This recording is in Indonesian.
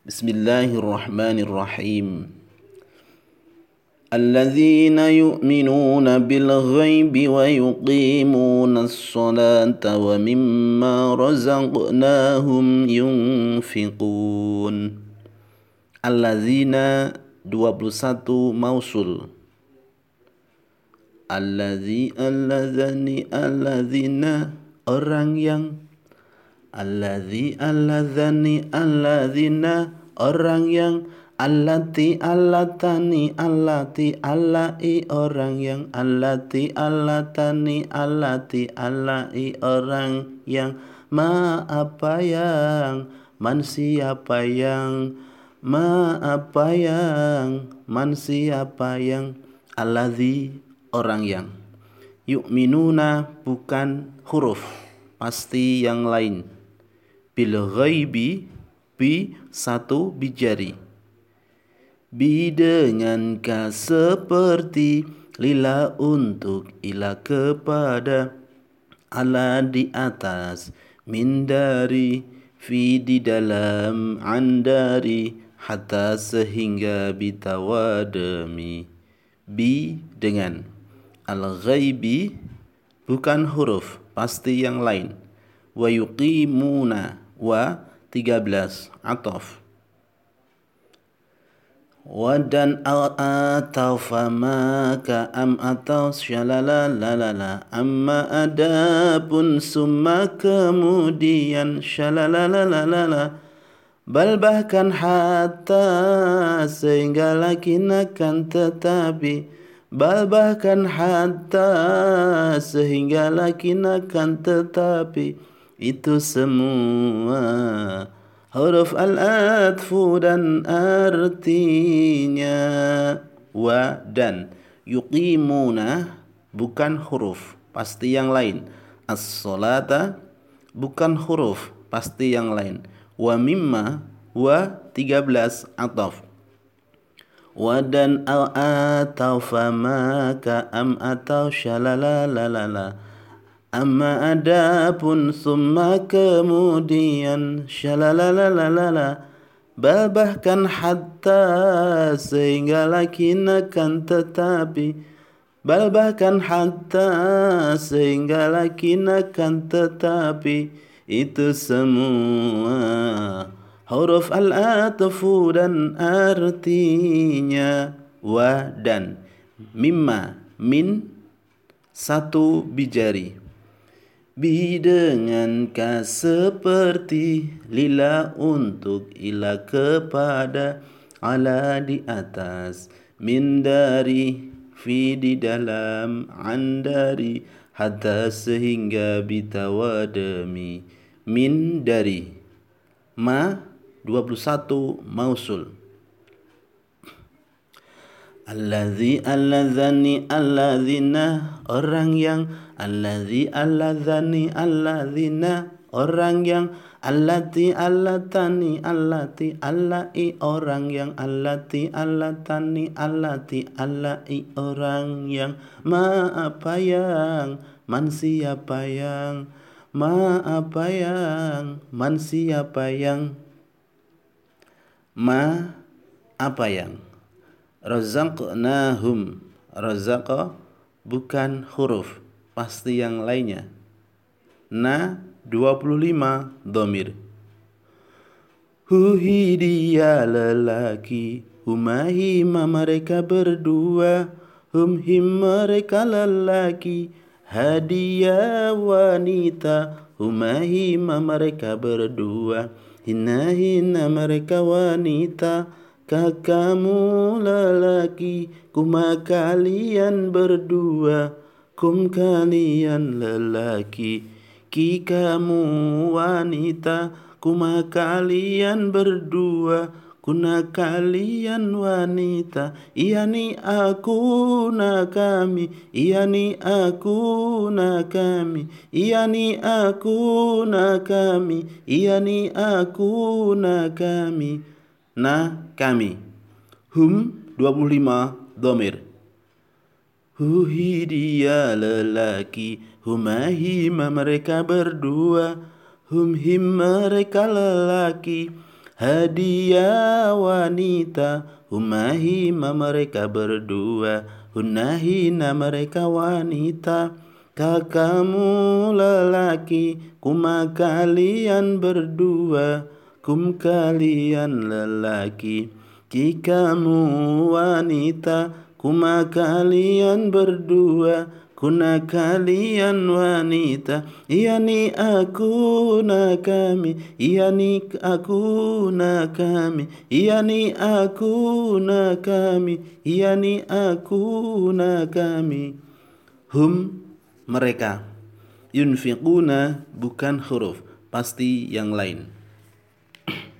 بسم الله الرحمن الرحيم الذين يؤمنون بالغيب ويقيمون الصلاة ومما رزقناهم ينفقون الذين 21 mausul. Alladzi alladzani alladzina orang yang Alladzi alladzani alladzina orang yang Allati allatani allati allai. Orang yang Allati allatani allati allai. Orang yang Ma apa yang Man siapa yang Ma apa yang Man siapa yang Alladzi orang yang Yu'minuna bukan huruf Pasti yang lain Bil ghaibi Bi satu bijari. Bi dengan ka seperti lila untuk ila kepada ala di atas min dari fi di dalam andari hatta sehingga bitawadami. Bi dengan al ghaibi bukan huruf pasti yang lain. Wa yuqimuna wa 13 ataf Wadan atau fama ka am atau syalala lalala amma ada pun summa kemudian syalala lalala bal bahkan hatta sehingga lakin akan tetapi. Bal bahkan hatta sehingga lakin akan tetapi itu semua huruf al-atfu dan artinya wa dan. Yuqimuna bukan huruf pasti yang lain. As-salata bukan huruf pasti yang lain. Wa mimma wa 13 ataf. Wa dan al atau fama ka am atau shalala la la la Amma ada pun summa kemudian shalalalalala bahkan hatta sehingga lakin akan tetapi bahkan hatta sehingga lakin akan tetapi itu semua huruf al-atfu dan artinya wa dan mimma min satu bijari Bi dengan ka seperti lila untuk ila kepada ala di atas. Min dari fi di dalam andari hatta sehingga bitawadami min dari. Ma 21 mausul Alladzi alladzani alladzina orang yang Alladzi alladzani alladzina orang yang allati allatani allati allai orang yang allati allatani allati allai orang yang ma apa yang man siapa yang ma apa yang man siapa yang ma apa yang razaqnahum. Razaqa bukan huruf pasti yang lainnya. Na 25 domir. Huhi dia lelaki, humahima mereka berdua, humhim mereka lelaki, hadiah wanita, humahima mereka berdua, hina hina mereka wanita, kakamu lelaki, kuma kalian berdua, kum kalian lelaki ki kamu wanita. Kuma kalian berdua kuna kalian wanita. Iani aku na kami iani aku na kami. Iani aku na kami iani aku na kami na kami. Hum 25 domir. Huhi dia lelaki Humahima mereka berdua. Humhim mereka lelaki Hadiah wanita. Humahima mereka berdua Hunahina mereka wanita. Kakakmu lelaki Kuma kalian berdua Kum kalian lelaki Jikamu wanita Kuma kalian berdua Kuna kalian wanita. Yani aku na kami Yani aku na kami Yani aku na kami Yani aku na kami. Hum mereka. Yunfiquna bukan huruf Pasti yang lain